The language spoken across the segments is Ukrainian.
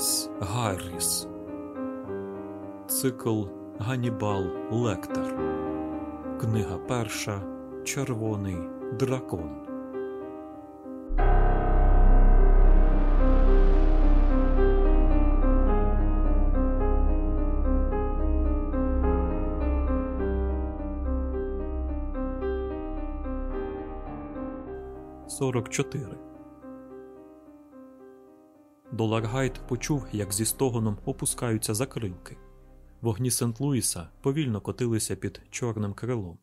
Томас Гарріс. Цикл Ганібал Лектор. Книга перша. Червоний дракон. Сорок чотири. Доларгайт почув, як зі стогоном опускаються закрилки. Вогні Сент-Луіса повільно котилися під чорним крилом.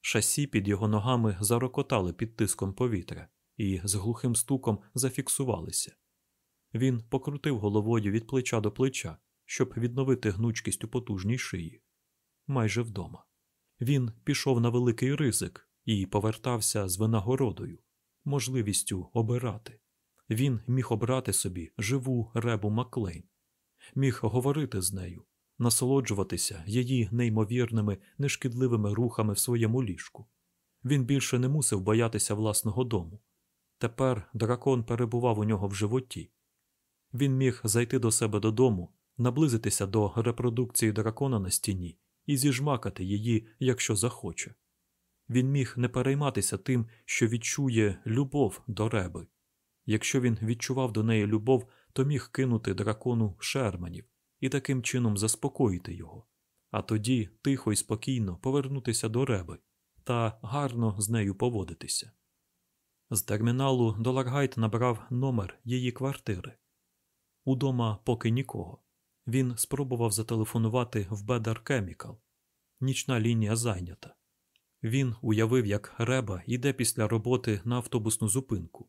Шасі під його ногами зарокотали під тиском повітря і з глухим стуком зафіксувалися. Він покрутив головою від плеча до плеча, щоб відновити гнучкість у потужній шиї. Майже вдома. Він пішов на великий ризик і повертався з винагородою, можливістю обирати. Він міг обрати собі живу ребу Маклейн, міг говорити з нею, насолоджуватися її неймовірними, нешкідливими рухами в своєму ліжку. Він більше не мусив боятися власного дому. Тепер дракон перебував у нього в животі. Він міг зайти до себе додому, наблизитися до репродукції дракона на стіні і зіжмакати її, якщо захоче. Він міг не перейматися тим, що відчує любов до реби. Якщо він відчував до неї любов, то міг кинути дракону шерманів і таким чином заспокоїти його, а тоді тихо і спокійно повернутися до реби та гарно з нею поводитися. З терміналу Доларгайт набрав номер її квартири. Удома поки нікого. Він спробував зателефонувати в Бедар Кемікал. Нічна лінія зайнята. Він уявив, як Реба йде після роботи на автобусну зупинку,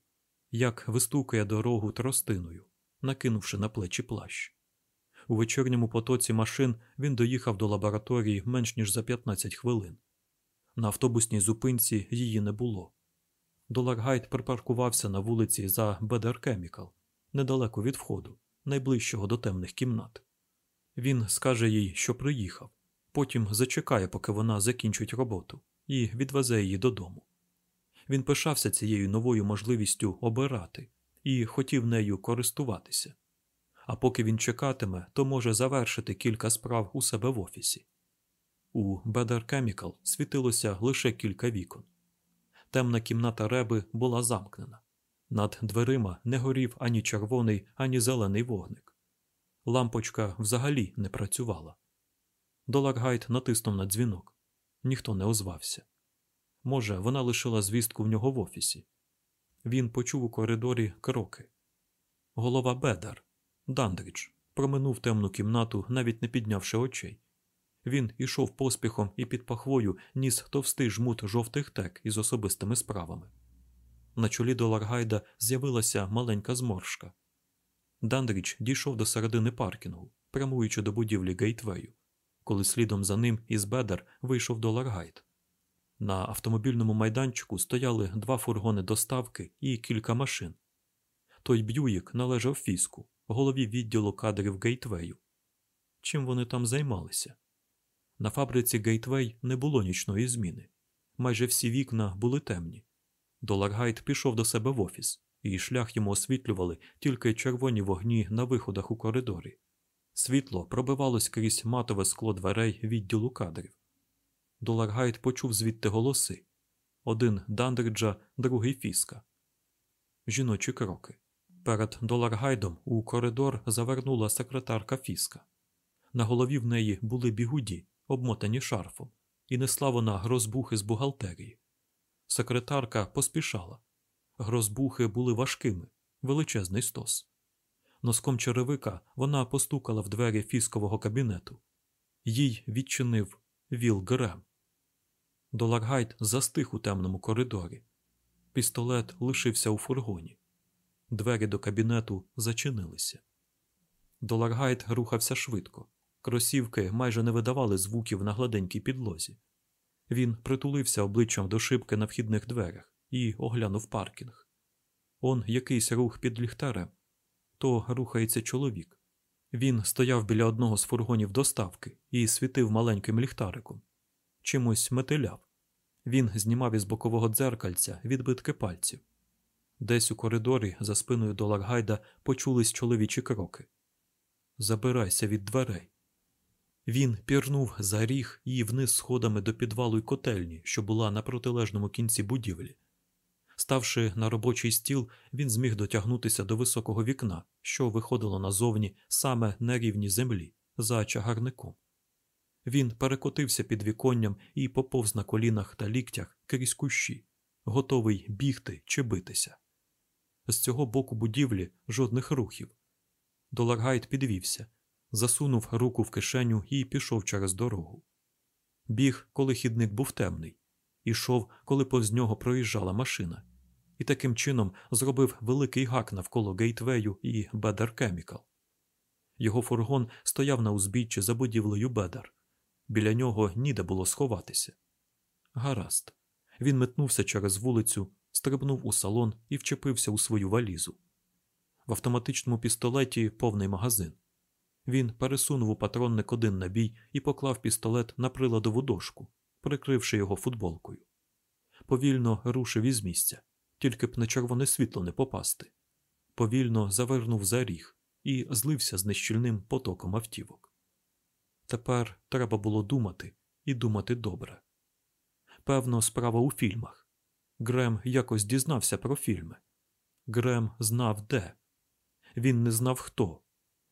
як вистукає дорогу тростиною, накинувши на плечі плащ. У вечірньому потоці машин він доїхав до лабораторії менш ніж за 15 хвилин. На автобусній зупинці її не було. Доларгайт припаркувався на вулиці за Бедер Кемікал, недалеко від входу, найближчого до темних кімнат. Він скаже їй, що приїхав, потім зачекає, поки вона закінчить роботу, і відвезе її додому. Він пишався цією новою можливістю обирати і хотів нею користуватися. А поки він чекатиме, то може завершити кілька справ у себе в офісі. У Better Chemical світилося лише кілька вікон. Темна кімната реби була замкнена. Над дверима не горів ані червоний, ані зелений вогник. Лампочка взагалі не працювала. Доларгайт натиснув на дзвінок. Ніхто не озвався. Може, вона лишила звістку в нього в офісі. Він почув у коридорі кроки. Голова Бедар, Дандріч, проминув темну кімнату, навіть не піднявши очей. Він ішов поспіхом і під пахвою ніс товстий жмут жовтих тек із особистими справами. На чолі Доларгайда з'явилася маленька зморшка. Дандріч дійшов до середини паркінгу, прямуючи до будівлі гейтвею, коли слідом за ним із Бедер вийшов Доларгайд. На автомобільному майданчику стояли два фургони доставки і кілька машин. Той Б'юїк належав фіску, голові відділу кадрів Гейтвею. Чим вони там займалися? На фабриці Гейтвей не було нічної зміни. Майже всі вікна були темні. Доларгайт пішов до себе в офіс, і шлях йому освітлювали тільки червоні вогні на виходах у коридорі. Світло пробивалось крізь матове скло дверей відділу кадрів. Доларгайт почув звідти голоси один Дандриджа, другий Фіска. Жіночі кроки. Перед Доларгайдом у коридор завернула секретарка Фіска. На голові в неї були бігуді, обмотані шарфом, і несла вона грозбухи з бухгалтерії. Секретарка поспішала. Грозбухи були важкими, величезний стос. Носком черевика вона постукала в двері фіскового кабінету. Їй відчинив Віл Грем. Доларгайт застиг у темному коридорі. Пістолет лишився у фургоні. Двері до кабінету зачинилися. Доларгайт рухався швидко. Кросівки майже не видавали звуків на гладенькій підлозі. Він притулився обличчям до шибки на вхідних дверях і оглянув паркінг. Он якийсь рух під ліхтарем. То рухається чоловік. Він стояв біля одного з фургонів доставки і світив маленьким ліхтариком. Чимось метиляв. Він знімав із бокового дзеркальця відбитки пальців. Десь у коридорі за спиною до Ларгайда почулись чоловічі кроки. Забирайся від дверей. Він пірнув за ріг і вниз сходами до підвалу й котельні, що була на протилежному кінці будівлі. Ставши на робочий стіл, він зміг дотягнутися до високого вікна, що виходило назовні саме на рівні землі, за чагарником. Він перекотився під віконням і поповз на колінах та ліктях крізь кущі, готовий бігти чи битися. З цього боку будівлі жодних рухів. Доларгайт підвівся, засунув руку в кишеню і пішов через дорогу. Біг, коли хідник був темний, ішов, коли повз нього проїжджала машина, і таким чином зробив великий гак навколо гейтвею і Бедер Кемікал. Його фургон стояв на узбіччі за будівлею Бедер. Біля нього ніде було сховатися. Гаразд. Він метнувся через вулицю, стрибнув у салон і вчепився у свою валізу. В автоматичному пістолеті повний магазин. Він пересунув у патронник один набій і поклав пістолет на приладову дошку, прикривши його футболкою. Повільно рушив із місця, тільки б на червоне світло не попасти. Повільно завернув за ріг і злився з нещільним потоком автівок. Тепер треба було думати і думати добре. Певно, справа у фільмах. Грем якось дізнався про фільми. Грем знав де. Він не знав хто.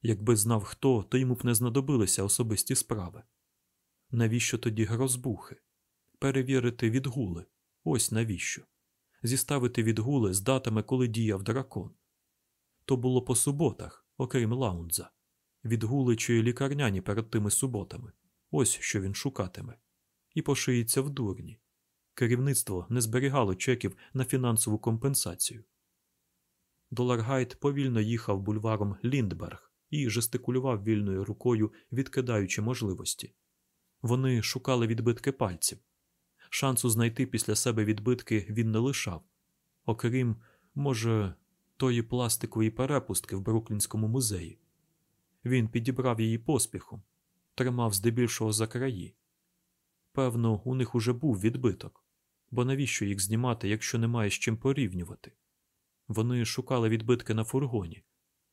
Якби знав хто, то йому б не знадобилися особисті справи. Навіщо тоді розбухи? Перевірити відгули. Ось навіщо. Зіставити відгули з датами, коли діяв дракон. То було по суботах, окрім лаунза. Відгули чи лікарняні перед тими суботами. Ось що він шукатиме. І пошиється в дурні. Керівництво не зберігало чеків на фінансову компенсацію. Доларгайт повільно їхав бульваром Ліндберг і жестикулював вільною рукою, відкидаючи можливості. Вони шукали відбитки пальців. Шансу знайти після себе відбитки він не лишав, окрім, може, тої пластикової перепустки в Бруклінському музеї. Він підібрав її поспіхом, тримав здебільшого за краї. Певно, у них уже був відбиток, бо навіщо їх знімати, якщо немає з чим порівнювати? Вони шукали відбитки на фургоні.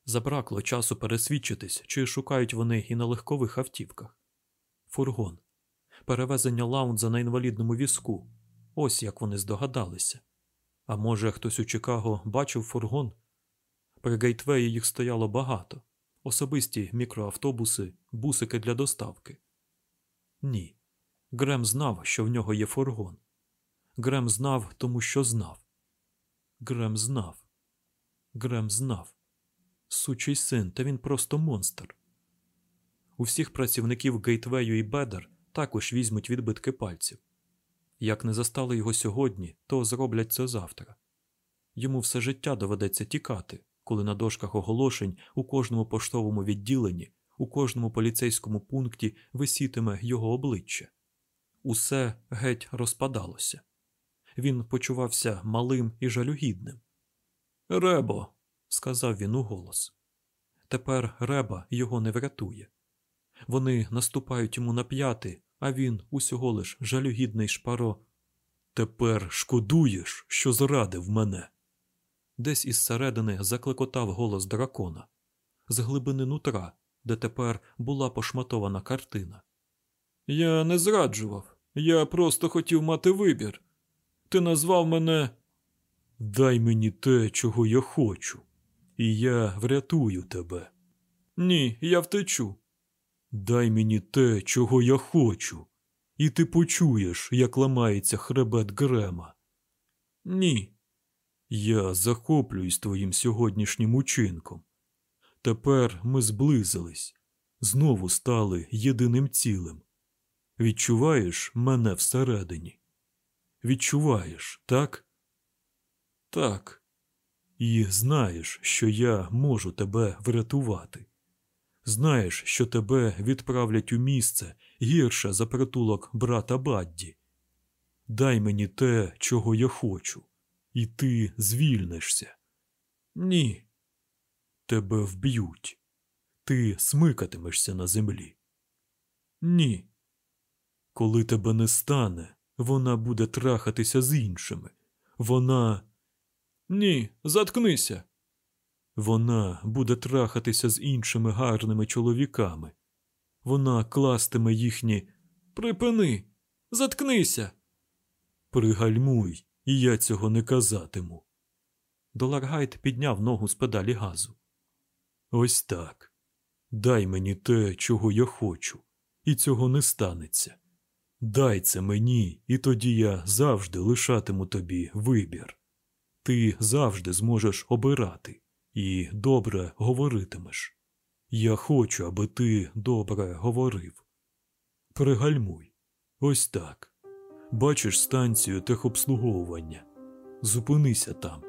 Забракло часу пересвідчитись, чи шукають вони і на легкових автівках. Фургон, перевезення лаунза на інвалідному візку. Ось як вони здогадалися. А може, хтось у Чикаго бачив фургон? При гейтвеї їх стояло багато особисті мікроавтобуси, бусики для доставки. Ні. Грем знав, що в нього є фургон. Грем знав, тому що знав. Грем знав. Грем знав. Сучий син, та він просто монстр. У всіх працівників Гейтвею і Бедер також візьмуть відбитки пальців. Як не застали його сьогодні, то зроблять це завтра. Йому все життя доведеться тікати, коли на дошках оголошень у кожному поштовому відділенні, у кожному поліцейському пункті висітиме його обличчя. Усе геть розпадалося. Він почувався малим і жалюгідним. Ребо, сказав він у голос. Тепер реба його не врятує. Вони наступають йому на п'яти, а він усього лиш жалюгідний шпаро. Тепер шкодуєш, що зрадив мене. Десь із середини заклекотав голос дракона, з глибини нутра, де тепер була пошматована картина. Я не зраджував, я просто хотів мати вибір. Ти назвав мене. Дай мені те, чого я хочу, і я врятую тебе. Ні, я втечу. Дай мені те, чого я хочу, і ти почуєш, як ламається хребет Грема. Ні. Я захоплююсь твоїм сьогоднішнім учинком. Тепер ми зблизились, знову стали єдиним цілим. Відчуваєш мене всередині? Відчуваєш, так? Так. І знаєш, що я можу тебе врятувати. Знаєш, що тебе відправлять у місце гірше за притулок брата Бадді. Дай мені те, чого я хочу, і ти звільнишся. Ні. Тебе вб'ють. Ти смикатимешся на землі. Ні. Коли тебе не стане, вона буде трахатися з іншими. Вона. Ні, заткнися. Вона буде трахатися з іншими гарними чоловіками. Вона кластиме їхні Припини, заткнися. пригальмуй, і я цього не казатиму. Доларгайт підняв ногу з педалі газу. Ось так. Дай мені те, чого я хочу, і цього не станеться. Дай це мені, і тоді я завжди лишатиму тобі вибір. Ти завжди зможеш обирати і добре говоритимеш. Я хочу, аби ти добре говорив. Пригальмуй. Ось так. Бачиш станцію техобслуговування. Зупинися там,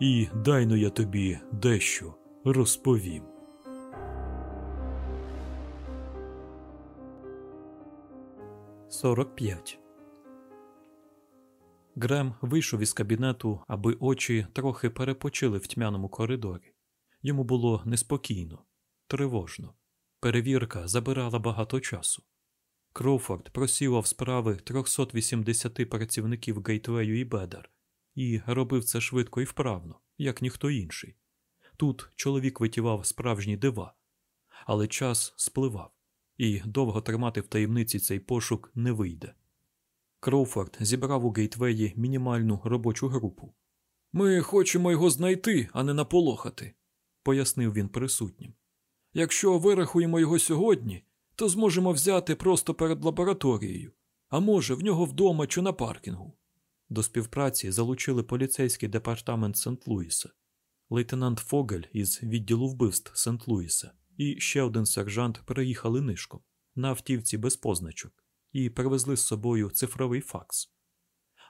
і дайно я тобі дещо розповім. Сорок п'ять. Грем вийшов із кабінету, аби очі трохи перепочили в тьмяному коридорі. Йому було неспокійно, тривожно. Перевірка забирала багато часу. Кроуфорд просівав справи 380 працівників Гейтвею і Бедер і робив це швидко і вправно, як ніхто інший. Тут чоловік витівав справжні дива, але час спливав, і довго тримати в таємниці цей пошук не вийде. Кроуфорд зібрав у Гейтвеї мінімальну робочу групу. Ми хочемо його знайти, а не наполохати, Пояснив він присутнім. Якщо вирахуємо його сьогодні, то зможемо взяти просто перед лабораторією, а може, в нього вдома чи на паркінгу. До співпраці залучили поліцейський департамент Сент-Луіса, лейтенант Фогель із відділу вбивств Сент-Луіса і ще один сержант приїхали нишком на автівці без позначок і привезли з собою цифровий факс.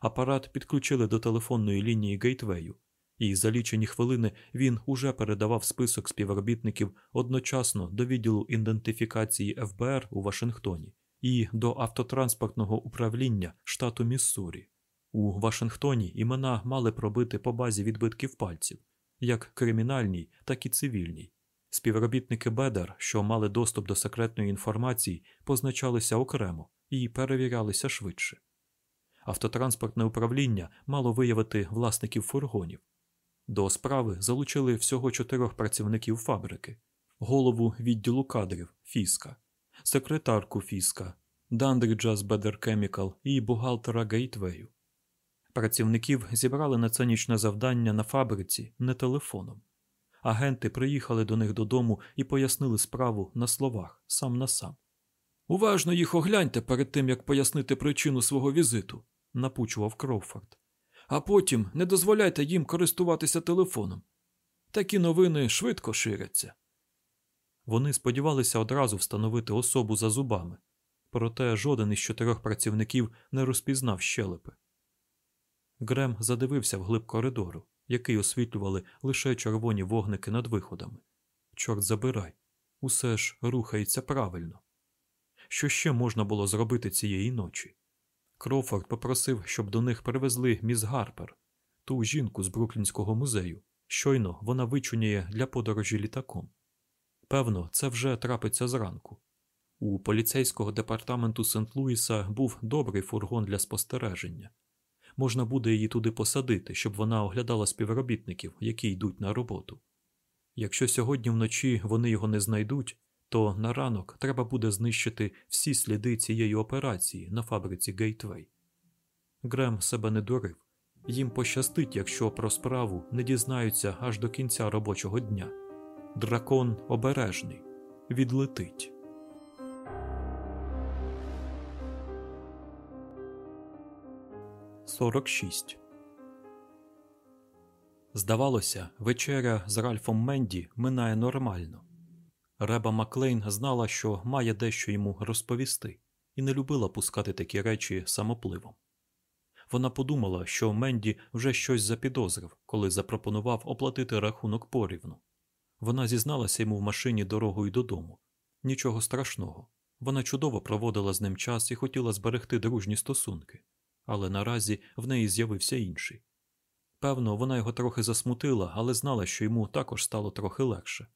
Апарат підключили до телефонної лінії Гейтвею, і за лічені хвилини він уже передавав список співробітників одночасно до відділу ідентифікації ФБР у Вашингтоні і до автотранспортного управління штату Міссурі. У Вашингтоні імена мали пробити по базі відбитків пальців, як кримінальній, так і цивільній. Співробітники Бедер, що мали доступ до секретної інформації, позначалися окремо і перевірялися швидше. Автотранспортне управління мало виявити власників фургонів. До справи залучили всього чотирьох працівників фабрики, голову відділу кадрів Фіска, секретарку Фіска, Дандріджа з Бедер Chemical і бухгалтера Гейтвею. Працівників зібрали на це нічне завдання на фабриці не телефоном. Агенти приїхали до них додому і пояснили справу на словах сам на сам. Уважно їх огляньте перед тим, як пояснити причину свого візиту, напучував Кроуфорд. А потім не дозволяйте їм користуватися телефоном. Такі новини швидко ширяться. Вони сподівалися одразу встановити особу за зубами, проте жоден із чотирьох працівників не розпізнав щелепи. Грем задивився вглиб коридору, який освітлювали лише червоні вогники над виходами. Чорт забирай, усе ж рухається правильно. Що ще можна було зробити цієї ночі? Кроуфорд попросив, щоб до них привезли міс Гарпер, ту жінку з Бруклінського музею. Щойно вона вичуняє для подорожі літаком. Певно, це вже трапиться зранку. У поліцейського департаменту Сент-Луіса був добрий фургон для спостереження. Можна буде її туди посадити, щоб вона оглядала співробітників, які йдуть на роботу. Якщо сьогодні вночі вони його не знайдуть, то на ранок треба буде знищити всі сліди цієї операції на фабриці Гейтвей. Грем себе не дурив. Їм пощастить, якщо про справу не дізнаються аж до кінця робочого дня. Дракон обережний, відлетить. Сорок шість. Здавалося, вечеря з Ральфом Менді минає нормально. Реба Маклейн знала, що має дещо йому розповісти, і не любила пускати такі речі самопливом. Вона подумала, що Менді вже щось запідозрив, коли запропонував оплатити рахунок порівну. Вона зізналася йому в машині дорогою додому. Нічого страшного. Вона чудово проводила з ним час і хотіла зберегти дружні стосунки, але наразі в неї з'явився інший. Певно, вона його трохи засмутила, але знала, що йому також стало трохи легше.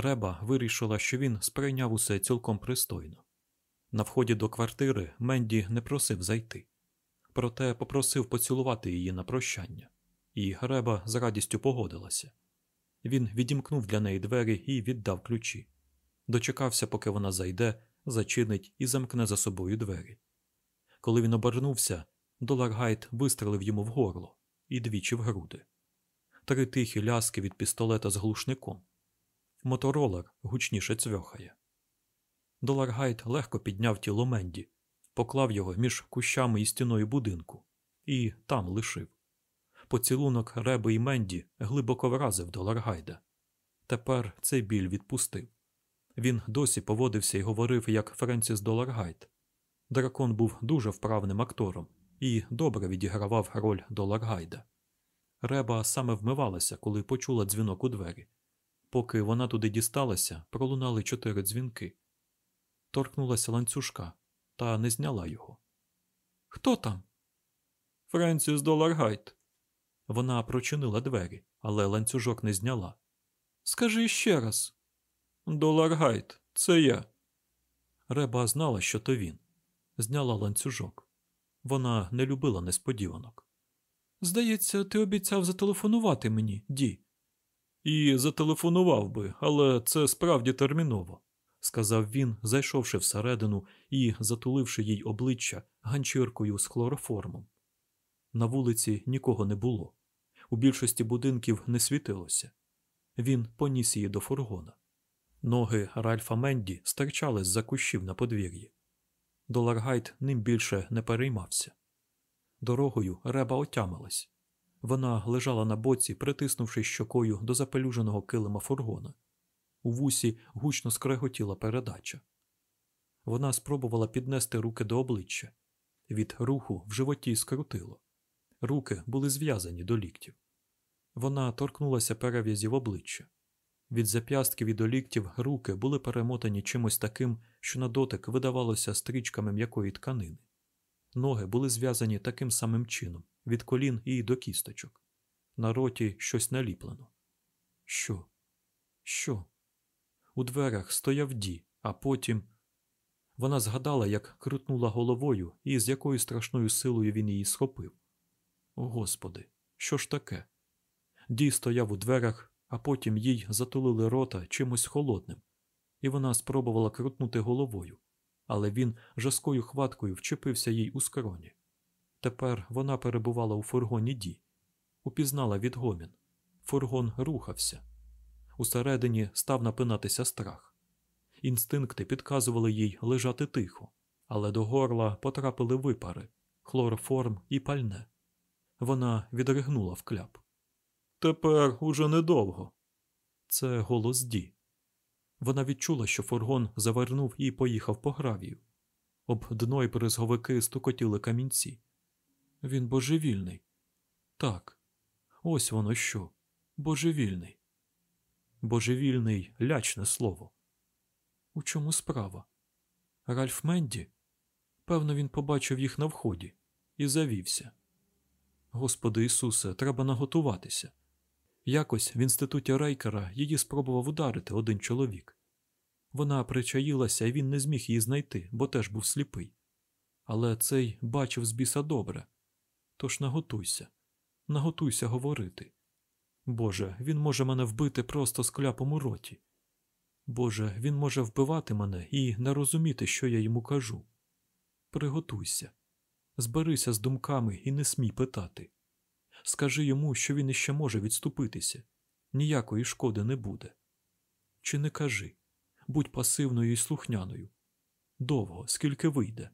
Реба вирішила, що він сприйняв усе цілком пристойно. На вході до квартири Менді не просив зайти, проте попросив поцілувати її на прощання і Реба з радістю погодилася. Він відімкнув для неї двері і віддав ключі. Дочекався, поки вона зайде, зачинить і замкне за собою двері. Коли він обернувся, Доларгайт вистрелив йому в горло і двічі в груди. Три тихі ляски від пістолета з глушником. Моторолер гучніше цвьохає. Доларгайт легко підняв тіло Менді, поклав його між кущами і стіною будинку і там лишив. Поцілунок Реби і Менді глибоко вразив Доларгайда. Тепер цей біль відпустив. Він досі поводився і говорив як Френсіс Доларгайт. Дракон був дуже вправним актором і добре відігравав роль Доларгайда. Реба саме вмивалася, коли почула дзвінок у двері. Поки вона туди дісталася, пролунали чотири дзвінки. Торкнулася ланцюжка та не зняла його. Хто там? Френсіс Доларгайт. Вона прочинила двері, але ланцюжок не зняла. Скажи ще раз. Доларгайт, це я. Реба знала, що то він. Зняла ланцюжок. Вона не любила несподіванок. Здається, ти обіцяв зателефонувати мені, Ді. І зателефонував би, але це справді терміново, сказав він, зайшовши всередину і затуливши їй обличчя ганчіркою з хлороформом. На вулиці нікого не було. У більшості будинків не світилося. Він поніс її до фургона. Ноги Ральфа Менді стирчали з-за кущів на подвір'ї. Доларгайт ним більше не переймався. Дорогою реба отямилась. Вона лежала на боці, притиснувши щокою до запелюженого килима фургона. У вусі гучно скреготіла передача. Вона спробувала піднести руки до обличчя. Від руху в животі скрутило. Руки були зв'язані до ліктів. Вона торкнулася перев'язів обличчя. Від зап'ястків і до ліктів руки були перемотані чимось таким, що на дотик видавалося стрічками м'якої тканини. Ноги були зв'язані таким самим чином, від колін і до кісточок. На роті щось наліплено. Що? Що? У дверях стояв Ді, а потім. Вона згадала, як крутнула головою і з якою страшною силою він її схопив. О, Господи, що ж таке? Ді стояв у дверях, а потім їй затулили рота чимось холодним, і вона спробувала крутнути головою, але він жаскою хваткою вчепився їй у скроні. Тепер вона перебувала у фургоні Ді, упізнала відгомін. Фургон рухався. Усередині став напинатися страх. Інстинкти підказували їй лежати тихо, але до горла потрапили випари, хлороформ і пальне. Вона відригнула в кляп. Тепер уже недовго. Це голос Ді. Вона відчула, що фургон завернув і поїхав по гравію. Об дно й бризговики стукотіли камінці. Він божевільний. Так, ось воно що. Божевільний. Божевільний лячне слово. У чому справа? Ральф Менді? Певно, він побачив їх на вході і завівся. Господи Ісусе, треба наготуватися. Якось в інституті Рейкера її спробував ударити один чоловік. Вона причаїлася, і він не зміг її знайти, бо теж був сліпий. Але цей бачив з біса добре. Тож наготуйся, наготуйся говорити. Боже, він може мене вбити просто з кляпом у роті. Боже, він може вбивати мене і не розуміти, що я йому кажу. Приготуйся, зберися з думками і не смій питати. Скажи йому, що він іще може відступитися, ніякої шкоди не буде. Чи не кажи будь пасивною і слухняною. Довго, скільки вийде.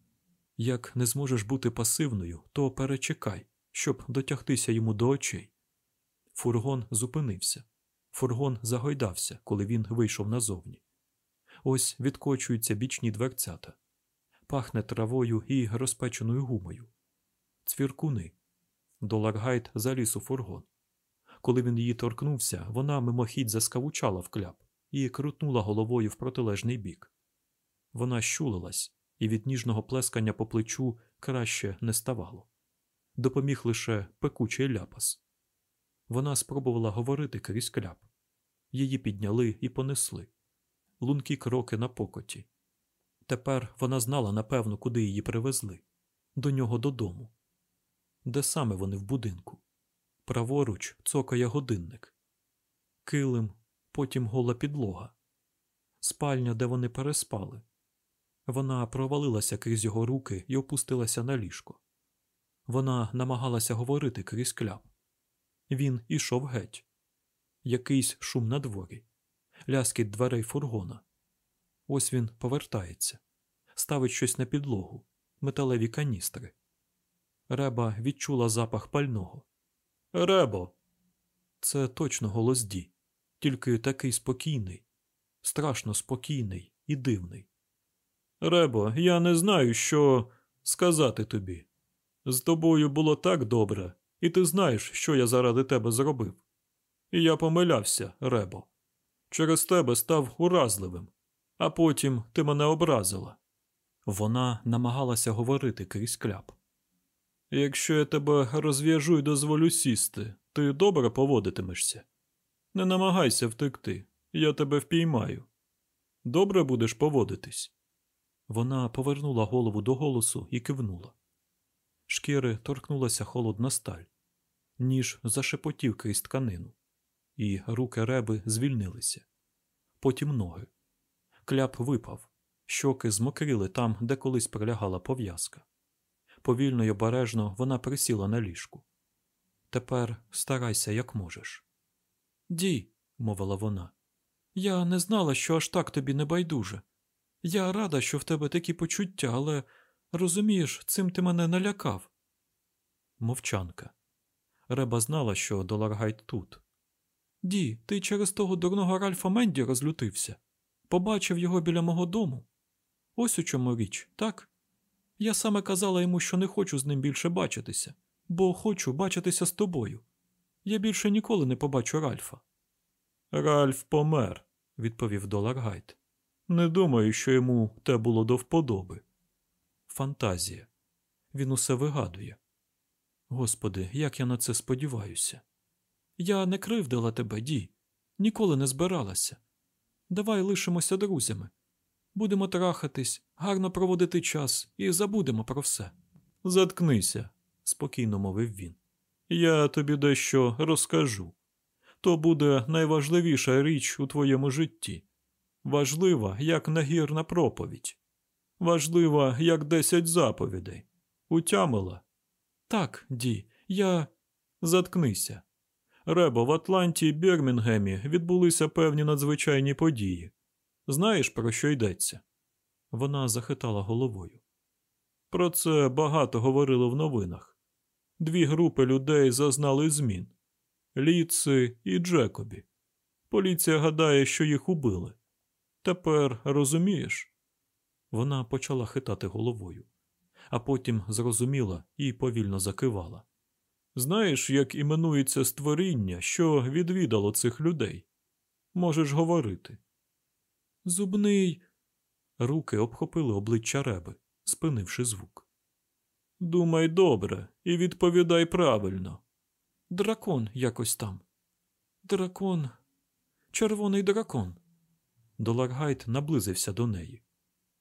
Як не зможеш бути пасивною, то перечекай, щоб дотягтися йому до очей. Фургон зупинився. Фургон загойдався, коли він вийшов назовні. Ось відкочуються бічні дверцята, пахне травою і розпеченою гумою. Цвіркуни. Доларгайт заліз у фургон. Коли він її торкнувся, вона мимохідь заскавучала в кляп і крутнула головою в протилежний бік. Вона щулилась, і від ніжного плескання по плечу краще не ставало. Допоміг лише пекучий ляпас. Вона спробувала говорити крізь кляп. Її підняли і понесли. Лункі кроки на покоті. Тепер вона знала напевно, куди її привезли до нього додому. Де саме вони в будинку? Праворуч цокає годинник. Килим, потім гола підлога. Спальня, де вони переспали. Вона провалилася крізь його руки і опустилася на ліжко. Вона намагалася говорити крізь кляп. Він ішов геть. Якийсь шум на дворі, ляскіт дверей фургона. Ось він повертається, ставить щось на підлогу, металеві каністри. Реба відчула запах пального. Ребо! Це точно голос Ді, тільки такий спокійний, страшно спокійний і дивний. Ребо, я не знаю, що сказати тобі. З тобою було так добре, і ти знаєш, що я заради тебе зробив. І я помилявся, Ребо. Через тебе став уразливим, а потім ти мене образила. Вона намагалася говорити крізь кляп. Якщо я тебе розв'яжу і дозволю сісти, ти добре поводитимешся. Не намагайся втекти, я тебе впіймаю. Добре будеш поводитись. Вона повернула голову до голосу і кивнула. Шкіри торкнулася холодна сталь, ніж зашепотів крізь тканину, і руки реби звільнилися. Потім ноги. Кляп випав, щоки змокріли там, де колись прилягала пов'язка. Повільно й обережно вона присіла на ліжку. Тепер старайся, як можеш. Ді, мовила вона, я не знала, що аж так тобі не байдуже. Я рада, що в тебе такі почуття, але розумієш, цим ти мене налякав. Мовчанка. Реба знала, що Доларгайт тут. Ді, ти через того дурного Ральфа Менді розлютився. Побачив його біля мого дому. Ось у чому річ, так? Я саме казала йому, що не хочу з ним більше бачитися, бо хочу бачитися з тобою. Я більше ніколи не побачу Ральфа. Ральф помер, відповів Доларгайт. Не думаю, що йому те було до вподоби. Фантазія. Він усе вигадує. Господи, як я на це сподіваюся. Я не кривдила тебе, Ді, ніколи не збиралася. Давай лишимося друзями. Будемо трахатись, гарно проводити час і забудемо про все. Заткнися, спокійно мовив він. Я тобі дещо розкажу. То буде найважливіша річ у твоєму житті. Важлива, як нагірна проповідь. Важлива, як десять заповідей. Утямила? Так, Ді, я. Заткнися. Ребо, в Атланті і Бірмінгемі відбулися певні надзвичайні події. Знаєш, про що йдеться? Вона захитала головою. Про це багато говорили в новинах. Дві групи людей зазнали змін Ліци і Джекобі. Поліція гадає, що їх убили. Тепер розумієш? Вона почала хитати головою, а потім зрозуміла і повільно закивала. Знаєш, як іменується створіння, що відвідало цих людей? Можеш говорити. Зубний. Руки обхопили обличчя реби, спинивши звук. Думай добре і відповідай правильно. Дракон якось там. Дракон. Червоний дракон. Доларгайт наблизився до неї.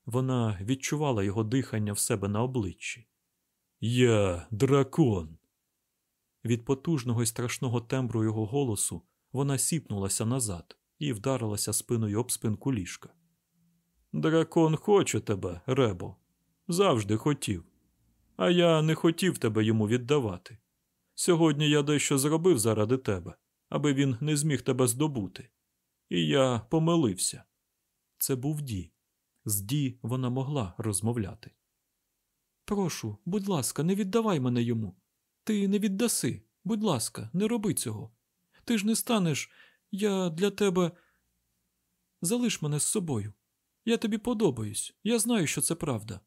Вона відчувала його дихання в себе на обличчі. Я дракон. Від потужного і страшного тембру його голосу вона сіпнулася назад і вдарилася спиною об спинку ліжка. Дракон хоче тебе, Ребо. Завжди хотів. А я не хотів тебе йому віддавати. Сьогодні я дещо зробив заради тебе, аби він не зміг тебе здобути. І я помилився. Це був Ді. З Ді вона могла розмовляти. Прошу, будь ласка, не віддавай мене йому. Ти не віддаси. Будь ласка, не роби цього. Ти ж не станеш. Я для тебе. Залиш мене з собою. Я тобі подобаюсь. Я знаю, що це правда.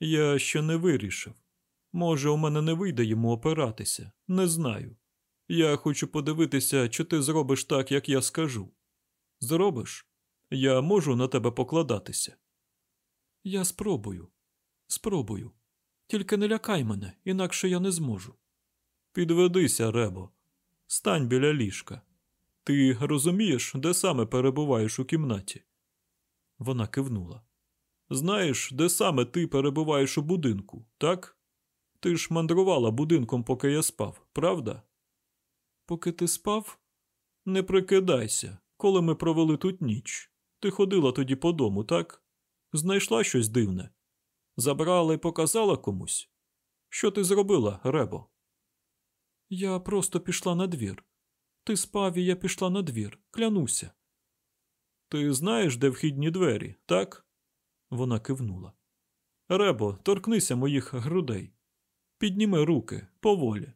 Я ще не вирішив. Може, у мене не вийде йому опиратися. Не знаю. Я хочу подивитися, чи ти зробиш так, як я скажу. Зробиш? Я можу на тебе покладатися. Я спробую. Спробую. Тільки не лякай мене, інакше я не зможу. Підведися, Ребо. Стань біля ліжка. Ти розумієш, де саме перебуваєш у кімнаті? Вона кивнула. Знаєш, де саме ти перебуваєш у будинку, так? Ти ж мандрувала будинком, поки я спав, правда? Поки ти спав? Не прикидайся, коли ми провели тут ніч. Ти ходила тоді по дому, так? Знайшла щось дивне? Забрала і показала комусь? Що ти зробила, Ребо? Я просто пішла на двір. Ти спав, і я пішла на двір, клянуся. Ти знаєш, де вхідні двері, так? Вона кивнула. Ребо, торкнися моїх грудей. Підніми руки, поволі.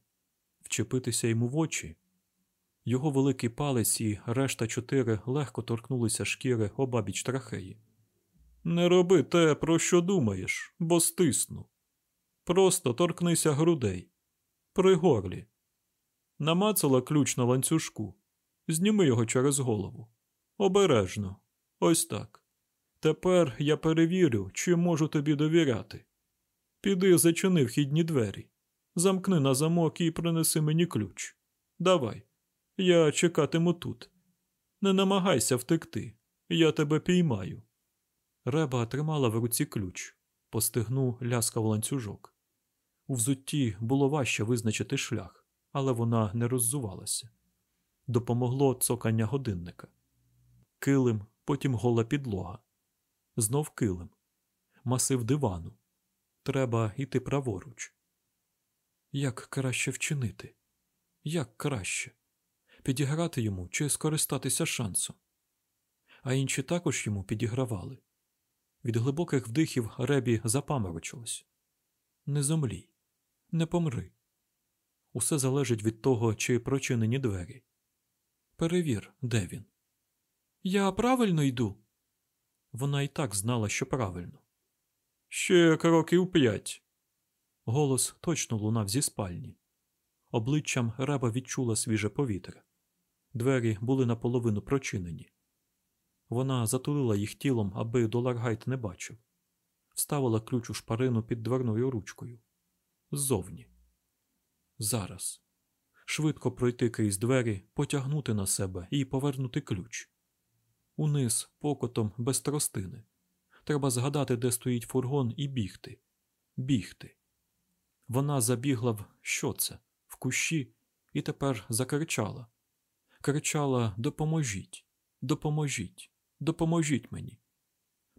Вчепитися йому в очі. Його великий палець і решта чотири легко торкнулися шкіри обабіч трахеї. Не роби те, про що думаєш, бо стисну. Просто торкнися грудей. При горлі. Намацала ключ на ланцюжку. Зніми його через голову. Обережно. Ось так. Тепер я перевірю, чи можу тобі довіряти. Піди зачини вхідні двері. Замкни на замок і принеси мені ключ. Давай. Я чекатиму тут. Не намагайся втекти. Я тебе піймаю. Реба тримала в руці ключ, по стегну ляскав ланцюжок. У взутті було важче визначити шлях, але вона не роззувалася. Допомогло цокання годинника. Килим, потім гола підлога. Знов килим. Масив дивану. Треба йти праворуч. Як краще вчинити? Як краще? Підіграти йому чи скористатися шансом? А інші також йому підігравали. Від глибоких вдихів ребі запаморочилось. Не зомлій, не помри. Усе залежить від того, чи прочинені двері. Перевір, де він. Я правильно йду. Вона і так знала, що правильно. Ще кроків п'ять. Голос точно лунав зі спальні. Обличчям реба відчула свіже повітря. Двері були наполовину прочинені. Вона затулила їх тілом, аби Доларгайт не бачив. Вставила ключ у шпарину під дверною ручкою. Ззовні. Зараз. Швидко пройти крізь двері, потягнути на себе і повернути ключ. Униз, покотом, без тростини. Треба згадати, де стоїть фургон, і бігти. Бігти. Вона забігла в що це? В кущі, і тепер закричала. Кричала Допоможіть, допоможіть, допоможіть мені.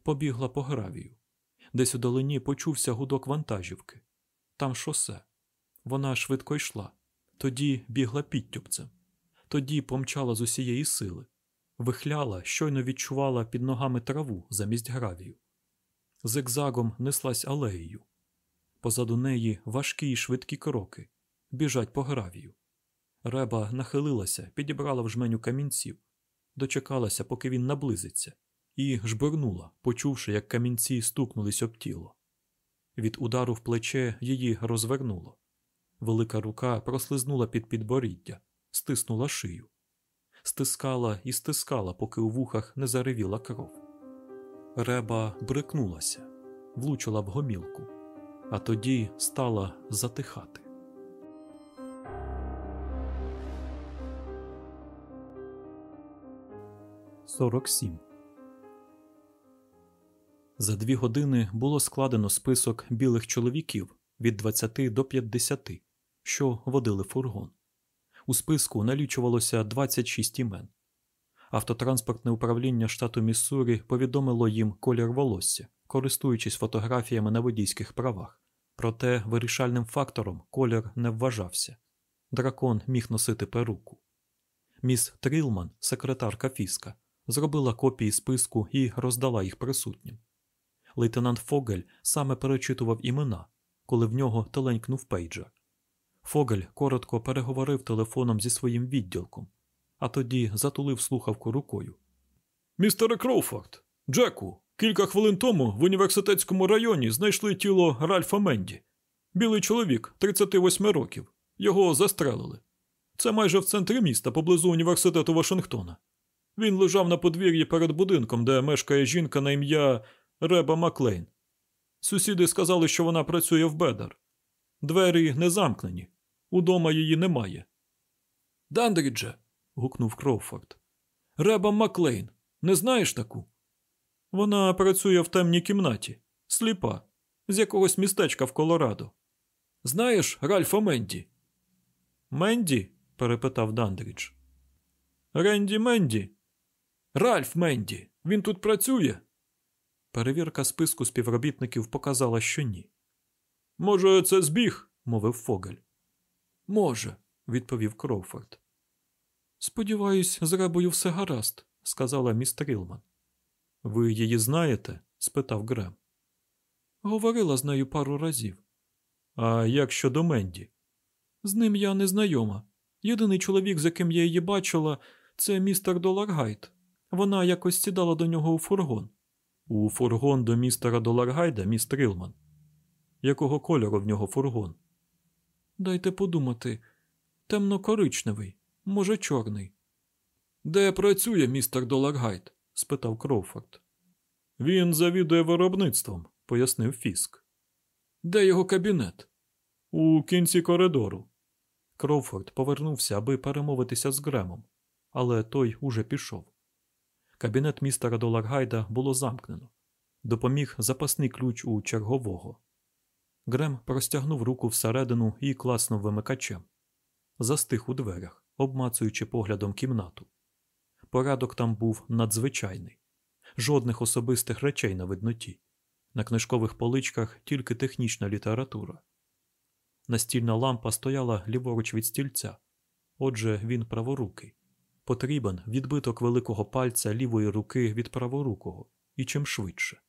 Побігла по гравію. Десь у долині почувся гудок вантажівки. Там шосе. Вона швидко йшла. Тоді бігла підтюпцем. Тоді помчала з усієї сили. Вихляла, щойно відчувала під ногами траву замість гравію. Зигзагом неслась алеєю. Позаду неї важкі й швидкі кроки. Біжать по гравію. Реба нахилилася, підібрала в жменю камінців, дочекалася, поки він наблизиться, і жбурнула, почувши, як камінці стукнулись об тіло. Від удару в плече її розвернуло. Велика рука прослизнула під підборіддя, стиснула шию, стискала і стискала, поки у вухах не заревіла кров. Реба брикнулася, влучила в гомілку, а тоді стала затихати. Сорок сім За дві години було складено список білих чоловіків від 20 до 50, що водили фургон. У списку налічувалося 26 імен. Автотранспортне управління штату Міссурі повідомило їм колір волосся, користуючись фотографіями на водійських правах. Проте вирішальним фактором колір не вважався. Дракон міг носити перуку. Міс Трілман, секретарка Фіска, зробила копії списку і роздала їх присутнім. Лейтенант Фогель саме перечитував імена, коли в нього теленькнув пейджер. Фогель коротко переговорив телефоном зі своїм відділком, а тоді затулив слухавку рукою. Містере Кроуфорд, Джеку, кілька хвилин тому в університетському районі знайшли тіло Ральфа Менді. Білий чоловік 38 років. Його застрелили. Це майже в центрі міста поблизу університету Вашингтона. Він лежав на подвір'ї перед будинком, де мешкає жінка на ім'я Реба Маклейн. Сусіди сказали, що вона працює в Бедар. Двері не замкнені. Удома її немає. Дандрідже. гукнув Кроуфорд. Реба Маклейн. Не знаєш таку? Вона працює в темній кімнаті, сліпа, з якогось містечка в Колорадо. Знаєш Ральфа Менді? Менді? перепитав Дандрідж. Ренді Менді. Ральф Менді. Він тут працює. Перевірка списку співробітників показала, що ні. Може, це збіг? мовив Фогель. Може, відповів Кроуфорд. Сподіваюсь, з ребою все гаразд, сказала міс Трілман. Ви її знаєте? спитав Грем. Говорила з нею пару разів. А як щодо Менді? З ним я не знайома. Єдиний чоловік, з яким я її бачила, це містер Доларгайт. Вона якось сідала до нього у фургон. У фургон до містера Доларгайда, міс Трілман. Якого кольору в нього фургон? Дайте подумати. Темно-коричневий, може, чорний. Де працює містер Доларгайт? Спитав Кроуфорд. Він завідує виробництвом, пояснив Фіск. Де його кабінет? У кінці коридору. Кроуфорд повернувся, аби перемовитися з Гремом, але той уже пішов. Кабінет містера Доларгайда було замкнено. Допоміг запасний ключ у чергового. Грем простягнув руку всередину і класнув вимикачем. Застиг у дверях, обмацуючи поглядом кімнату. Порядок там був надзвичайний. Жодних особистих речей на видноті. На книжкових поличках тільки технічна література. Настільна лампа стояла ліворуч від стільця. Отже, він праворукий. Потрібен відбиток великого пальця лівої руки від праворукого, і чим швидше.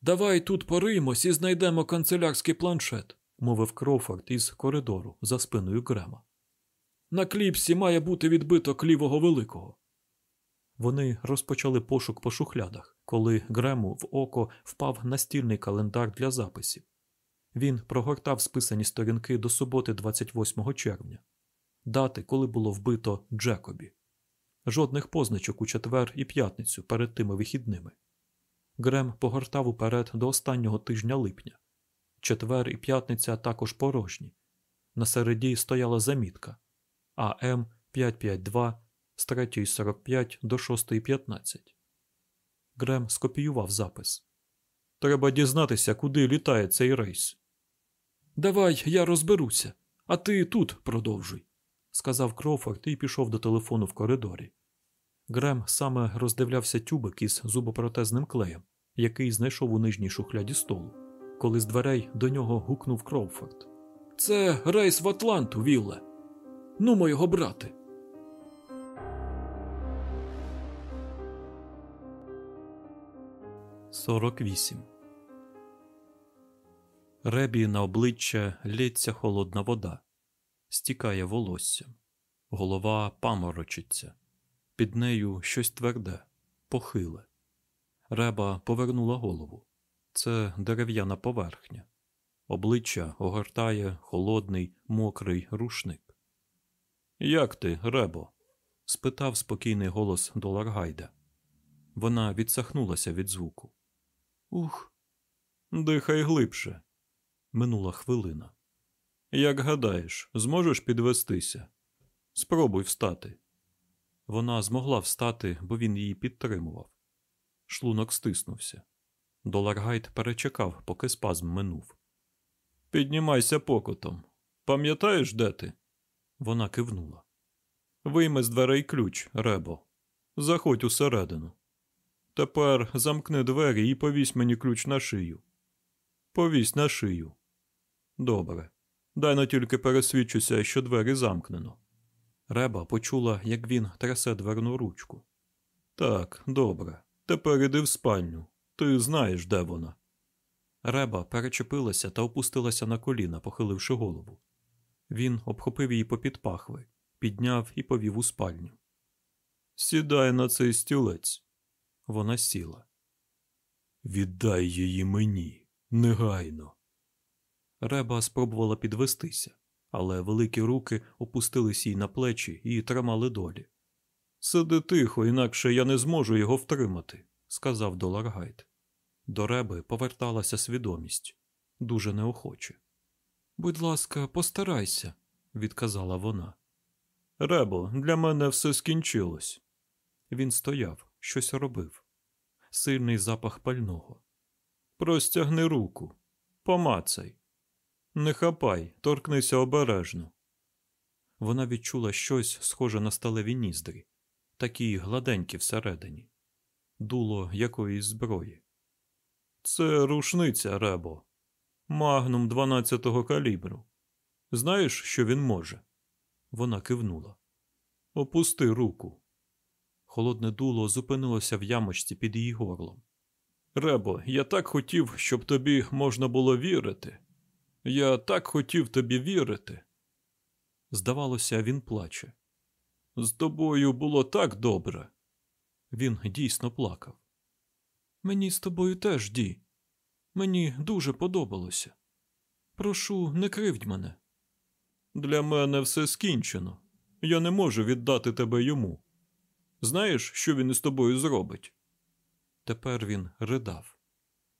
Давай тут пориємось і знайдемо канцелярський планшет, мовив Кроуфорд із коридору за спиною Грема. На кліпсі має бути відбиток лівого великого. Вони розпочали пошук по шухлядах, коли Грему в око впав настільний календар для записів. Він прогортав списані сторінки до суботи, 28 червня, дати, коли було вбито Джекобі. Жодних позначок у четвер і п'ятницю перед тими вихідними. Грем погортав уперед до останнього тижня липня. Четвер і п'ятниця також порожні. На середі стояла замітка АМ 552 з 3.45 до 6.15. Грем скопіював запис. Треба дізнатися, куди літає цей рейс. Давай я розберуся, а ти тут продовжуй, сказав Кроуфорд і пішов до телефону в коридорі. Грем саме роздивлявся тюбик із зубопротезним клеєм, який знайшов у нижній шухляді столу, коли з дверей до нього гукнув Кроуфорд. Це рейс в Атланту, Вілле. Ну, моєго брати. Сорок вісім. Ребі на обличчя лється холодна вода, стікає волоссям, голова паморочиться, під нею щось тверде, похиле. Реба повернула голову. Це дерев'яна поверхня. Обличчя огортає холодний, мокрий рушник. Як ти, Ребо? спитав спокійний голос Доларгайда. Вона відсахнулася від звуку. Ух, дихай глибше. Минула хвилина. Як гадаєш, зможеш підвестися? Спробуй встати. Вона змогла встати, бо він її підтримував. Шлунок стиснувся. Доларгайт перечекав, поки спазм минув. Піднімайся покотом. Пам'ятаєш, де ти? Вона кивнула. Вийми з дверей ключ, Ребо. Заходь усередину. Тепер замкни двері і повісь мені ключ на шию. Повісь на шию. Добре. Дай но тільки пересвідчуся, що двері замкнено. Реба почула, як він трясе дверну ручку. Так, добре. Тепер іди в спальню. Ти знаєш, де вона. Реба перечепилася та опустилася на коліна, похиливши голову. Він обхопив її попід пахви, підняв і повів у спальню. Сідай на цей стілець. Вона сіла. Віддай її мені, негайно. Реба спробувала підвестися, але великі руки опустились їй на плечі і тримали долі. Сиди тихо, інакше я не зможу його втримати, сказав Доларгайт. До Реби поверталася свідомість дуже неохоче. Будь ласка, постарайся, відказала вона. Ребо, для мене все скінчилось. Він стояв, щось робив. Сильний запах пального. Простягни руку, помацай. Не хапай, торкнися обережно. Вона відчула щось схоже на сталеві ніздрі, такі гладенькі всередині, дуло якоїсь зброї. Це рушниця, Ребо. Магнум 12-го калібру. Знаєш, що він може? Вона кивнула. Опусти руку. Холодне дуло зупинилося в ямочці під її горлом. Ребо, я так хотів, щоб тобі можна було вірити. Я так хотів тобі вірити. Здавалося, він плаче. З тобою було так добре. Він дійсно плакав. Мені з тобою теж ді. Мені дуже подобалося. Прошу, не кривдь мене. Для мене все скінчено. Я не можу віддати тебе йому. Знаєш, що він із тобою зробить? Тепер він ридав.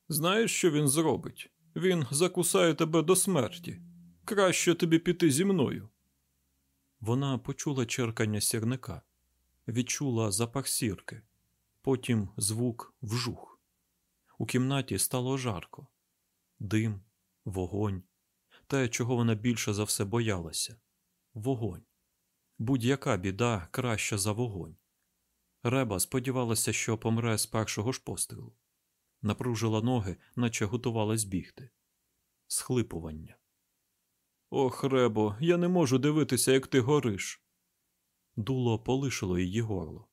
Знаєш, що він зробить? Він закусає тебе до смерті. Краще тобі піти зі мною. Вона почула черкання сірника, відчула запах сірки, потім звук вжух. У кімнаті стало жарко дим, вогонь, те, чого вона більше за все боялася вогонь. Будь-яка біда краща за вогонь. Реба сподівалася, що помре з першого ж пострілу. Напружила ноги, наче готувалась бігти. Схлипування. Ох, Ребо, я не можу дивитися, як ти гориш. Дуло полишило її горло.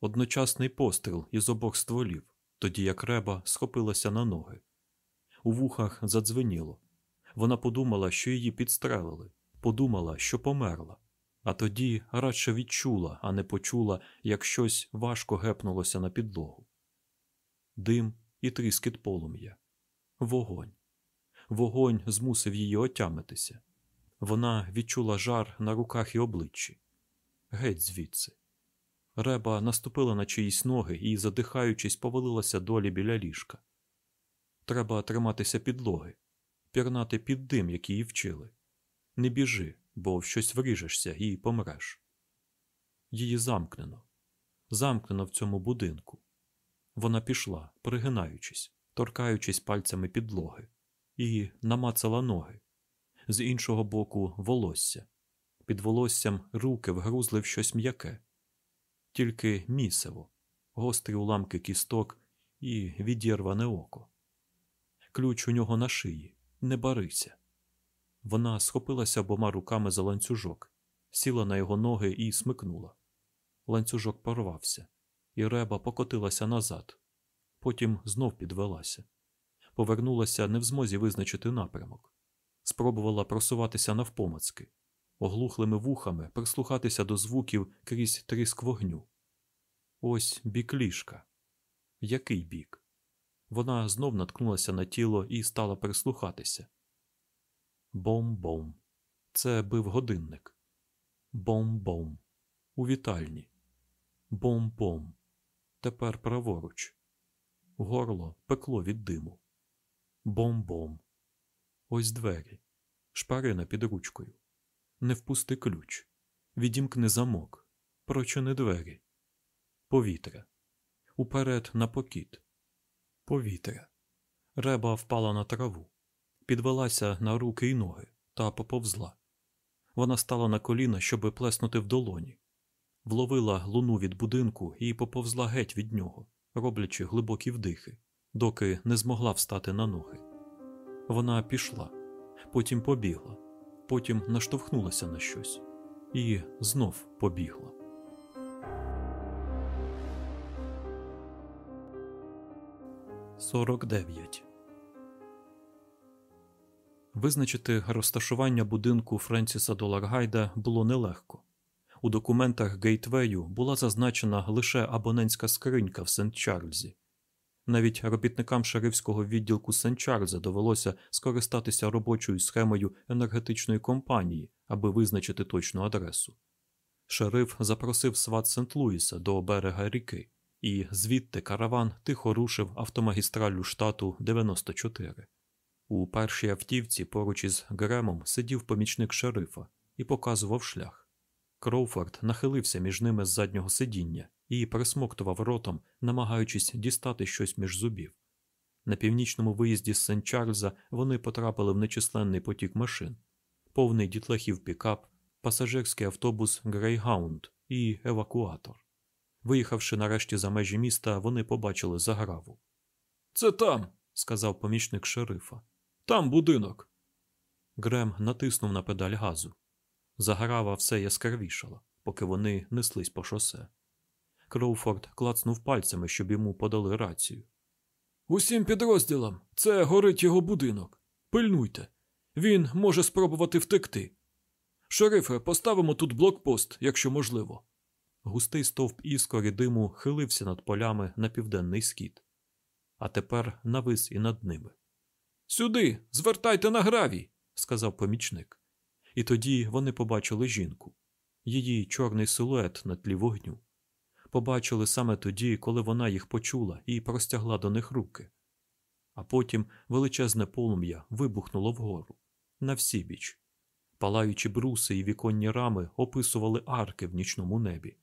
Одночасний постріл із обох стволів, тоді як реба схопилася на ноги. У вухах задзвеніло. Вона подумала, що її підстрелили, подумала, що померла, а тоді радше відчула, а не почула, як щось важко гепнулося на підлогу. Дим і тріскіт полум'я. Вогонь. Вогонь змусив її отямитися. Вона відчула жар на руках і обличчі. Геть звідси. Реба наступила на чиїсь ноги і, задихаючись, повалилася долі біля ліжка. Треба триматися підлоги, пірнати під дим, який її вчили. Не біжи, бо щось вріжешся і помреш. Її замкнено, замкнено в цьому будинку. Вона пішла, пригинаючись, торкаючись пальцями підлоги, і намацала ноги. З іншого боку волосся. Під волоссям руки вгрузли в щось м'яке, тільки місиво, гострі уламки кісток і відірване око. Ключ у нього на шиї, не барися. Вона схопилася обома руками за ланцюжок, сіла на його ноги і смикнула. Ланцюжок порвався, і реба покотилася назад, потім знов підвелася. Повернулася не в змозі визначити напрямок, спробувала просуватися навпомацки, оглухлими вухами прислухатися до звуків крізь тріск вогню. Ось бік ліжка. Який бік? Вона знов наткнулася на тіло і стала прислухатися. Бом-бом. Це бив годинник. Бом-бом. У вітальні. Бом-бом. Тепер праворуч. Горло пекло від диму. Бом-бом. Ось двері. Шпарина під ручкою. Не впусти ключ. Відімкни замок. Прочини двері. Повітря. Уперед на покіт. Повітря. Реба впала на траву, підвелася на руки й ноги та поповзла. Вона стала на коліна, щоби плеснути в долоні, вловила луну від будинку і поповзла геть від нього, роблячи глибокі вдихи, доки не змогла встати на ноги. Вона пішла, потім побігла, потім наштовхнулася на щось і знов побігла. Сорок дев'ять Визначити розташування будинку Френсіса Доларгайда було нелегко. У документах Гейтвею була зазначена лише абонентська скринька в Сент-Чарльзі. Навіть робітникам шерифського відділку Сент-Чарльза довелося скористатися робочою схемою енергетичної компанії, аби визначити точну адресу. Шериф запросив сват Сент-Луіса до берега ріки, і звідти караван тихо рушив автомагістралю штату 94. У першій автівці поруч із Гремом сидів помічник шерифа і показував шлях. Кроуфорд нахилився між ними з заднього сидіння і присмоктував ротом, намагаючись дістати щось між зубів. На північному виїзді з Сент-Чарльза вони потрапили в нечисленний потік машин, повний дітлахів пікап, пасажирський автобус Грейгаунд і евакуатор. Виїхавши нарешті за межі міста, вони побачили заграву. Це там, сказав помічник шерифа. Там будинок. Грем натиснув на педаль газу. Заграва все яскравішала, поки вони неслись по шосе. Кроуфорд клацнув пальцями, щоб йому подали рацію. Усім підрозділам це горить його будинок. Пильнуйте. Він може спробувати втекти. Шерифе, поставимо тут блокпост, якщо можливо. Густий стовп іскор диму хилився над полями на південний схід, а тепер навис і над ними. Сюди, звертайте на гравій, сказав помічник. І тоді вони побачили жінку, її чорний силует на тлі вогню. Побачили саме тоді, коли вона їх почула і простягла до них руки. А потім величезне полум'я вибухнуло вгору, на всі біч. Палаючі бруси і віконні рами описували арки в нічному небі.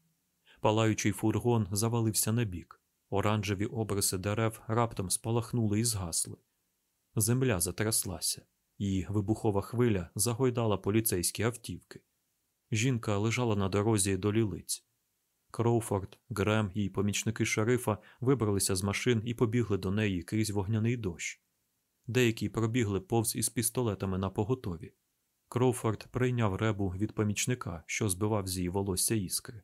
Палаючий фургон завалився на бік. Оранжеві обриси дерев раптом спалахнули і згасли. Земля затряслася, і вибухова хвиля загойдала поліцейські автівки. Жінка лежала на дорозі до лілиць. Кроуфорд, Грем і помічники шерифа вибралися з машин і побігли до неї крізь вогняний дощ. Деякі пробігли повз із пістолетами на поготові. Кроуфорд прийняв ребу від помічника, що збивав з її волосся іскри.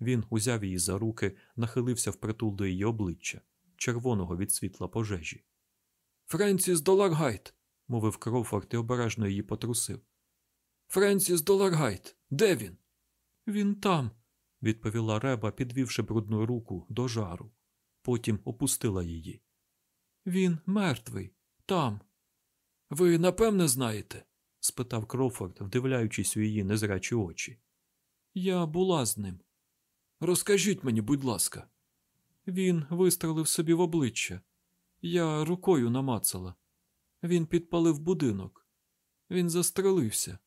Він узяв її за руки, нахилився впритул до її обличчя, червоного від світла пожежі. Френсіс Доларгайт, мовив Кроуфорд і обережно її потрусив. Френсіс Доларгайт, де він? Він там, відповіла Реба, підвівши брудну руку до жару. Потім опустила її. Він мертвий, там. Ви напевне знаєте? спитав Кроуфорд, вдивляючись у її незрячі очі. Я була з ним. Розкажіть мені, будь ласка. Він вистрелив собі в обличчя. Я рукою намацала. Він підпалив будинок. Він застрелився.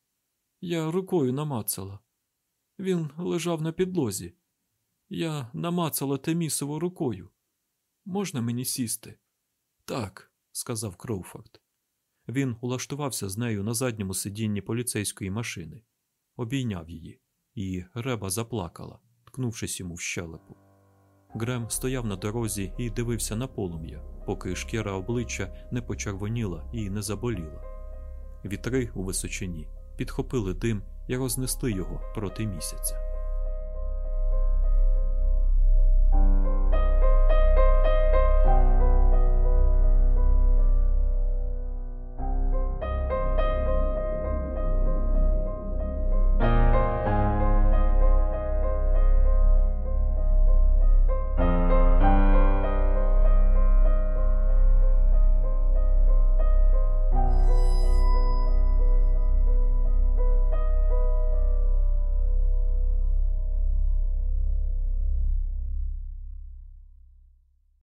Я рукою намацала. Він лежав на підлозі. Я намацала Темісову рукою. Можна мені сісти? Так, сказав Кроуфорд. Він улаштувався з нею на задньому сидінні поліцейської машини, обійняв її, і Реба заплакала, ткнувшись йому в щелепу. Грем стояв на дорозі і дивився на полум'я, поки шкіра обличчя не почервоніла і не заболіла. Вітри у височині підхопили дим і рознесли його проти місяця.